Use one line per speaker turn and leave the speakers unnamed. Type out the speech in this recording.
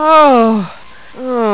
哦。嗯。